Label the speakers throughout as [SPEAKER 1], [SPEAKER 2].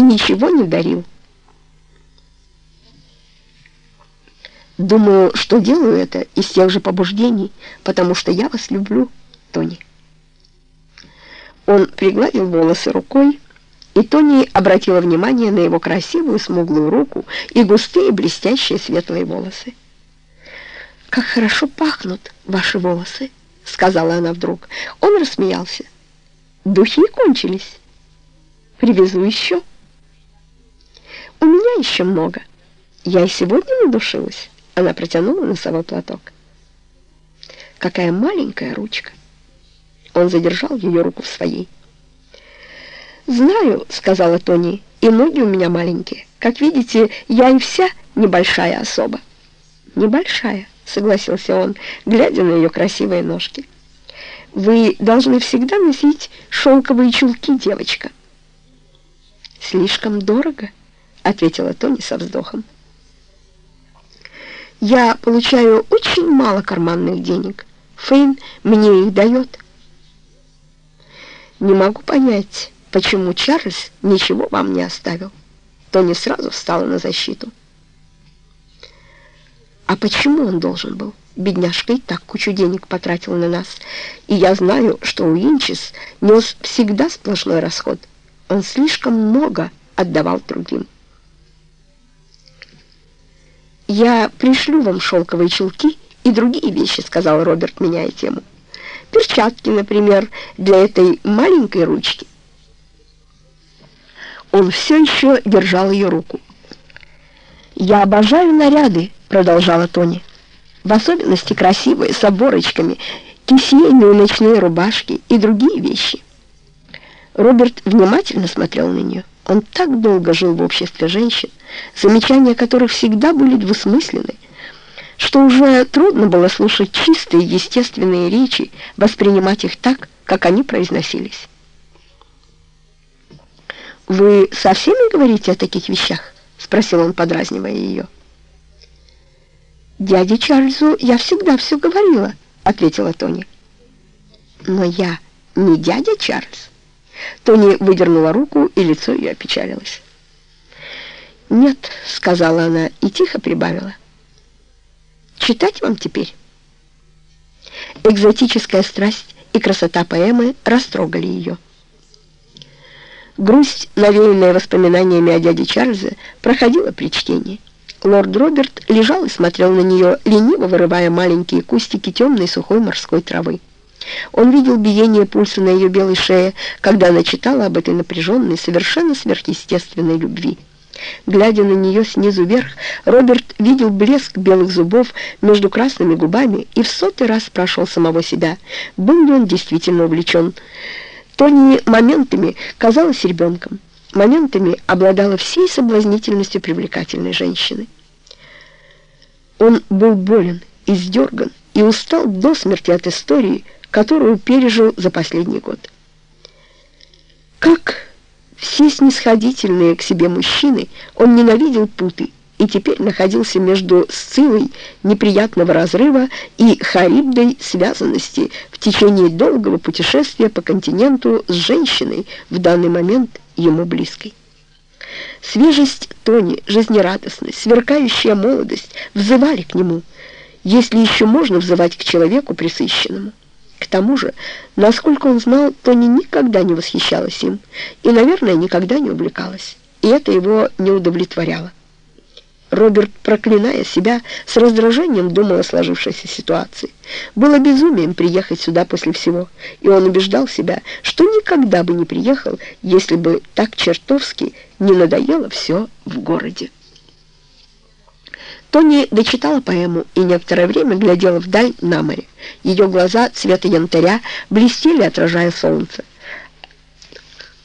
[SPEAKER 1] и ничего не дарил. Думаю, что делаю это из тех же побуждений, потому что я вас люблю, Тони. Он пригладил волосы рукой, и Тони обратила внимание на его красивую смуглую руку и густые блестящие светлые волосы. «Как хорошо пахнут ваши волосы!» — сказала она вдруг. Он рассмеялся. «Духи кончились. Привезу еще». «У меня еще много. Я и сегодня надушилась». Она протянула носовой платок. Какая маленькая ручка. Он задержал ее руку в своей. «Знаю», — сказала Тони, — «и ноги у меня маленькие. Как видите, я и вся небольшая особа». «Небольшая», — согласился он, глядя на ее красивые ножки. «Вы должны всегда носить шелковые чулки, девочка». «Слишком дорого», — ответила Тони со вздохом. Я получаю очень мало карманных денег. Фейн мне их дает. Не могу понять, почему Чарльз ничего вам не оставил. Тони сразу встала на защиту. А почему он должен был? Бедняжка и так кучу денег потратил на нас. И я знаю, что Уинчес нес всегда сплошной расход. Он слишком много отдавал другим. «Я пришлю вам шелковые чулки и другие вещи», — сказал Роберт, меняя тему. «Перчатки, например, для этой маленькой ручки». Он все еще держал ее руку. «Я обожаю наряды», — продолжала Тони. «В особенности красивые, с оборочками, кисейные ночные рубашки и другие вещи». Роберт внимательно смотрел на нее. Он так долго жил в обществе женщин, замечания которых всегда были двусмысленны, что уже трудно было слушать чистые естественные речи, воспринимать их так, как они произносились. «Вы со всеми говорите о таких вещах?» — спросил он, подразнивая ее. «Дяде Чарльзу я всегда все говорила», — ответила Тони. «Но я не дядя Чарльз». Тони выдернула руку, и лицо ее опечалилось. «Нет», — сказала она и тихо прибавила. «Читать вам теперь?» Экзотическая страсть и красота поэмы растрогали ее. Грусть, навеянная воспоминаниями о дяде Чарльзе, проходила при чтении. Лорд Роберт лежал и смотрел на нее, лениво вырывая маленькие кустики темной сухой морской травы. Он видел биение пульса на ее белой шее, когда она читала об этой напряженной, совершенно сверхъестественной любви. Глядя на нее снизу вверх, Роберт видел блеск белых зубов между красными губами и в сотый раз спрашивал самого себя, был ли он действительно увлечен. Тони моментами казалась ребенком, моментами обладала всей соблазнительностью привлекательной женщины. Он был болен, издерган и устал до смерти от истории, которую пережил за последний год. Как все снисходительные к себе мужчины, он ненавидел путы и теперь находился между Сцилой неприятного разрыва и Харибдой связанности в течение долгого путешествия по континенту с женщиной, в данный момент ему близкой. Свежесть Тони, жизнерадостность, сверкающая молодость взывали к нему, если еще можно взывать к человеку присыщенному. Тому же, насколько он знал, Тони никогда не восхищалась им и, наверное, никогда не увлекалась. И это его не удовлетворяло. Роберт, проклиная себя, с раздражением думал о сложившейся ситуации. Было безумием приехать сюда после всего, и он убеждал себя, что никогда бы не приехал, если бы так чертовски не надоело все в городе. Тони дочитала поэму и некоторое время глядела вдаль на море. Ее глаза цвета янтаря блестели, отражая солнце.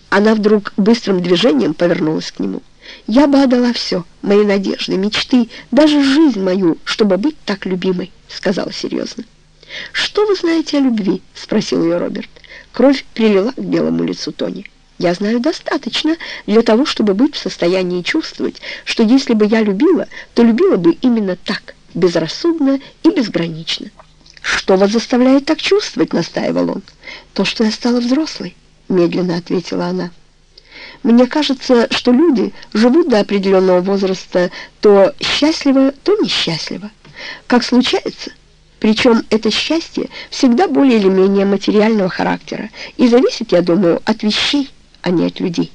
[SPEAKER 1] Она вдруг быстрым движением повернулась к нему. «Я бы отдала все, мои надежды, мечты, даже жизнь мою, чтобы быть так любимой», — сказала серьезно. «Что вы знаете о любви?» — спросил ее Роберт. Кровь прилила к белому лицу Тони. Я знаю достаточно для того, чтобы быть в состоянии чувствовать, что если бы я любила, то любила бы именно так, безрассудно и безгранично. «Что вас заставляет так чувствовать?» — настаивал он. «То, что я стала взрослой», — медленно ответила она. Мне кажется, что люди живут до определенного возраста то счастливо, то несчастливо. Как случается, причем это счастье всегда более или менее материального характера и зависит, я думаю, от вещей, а не от людей.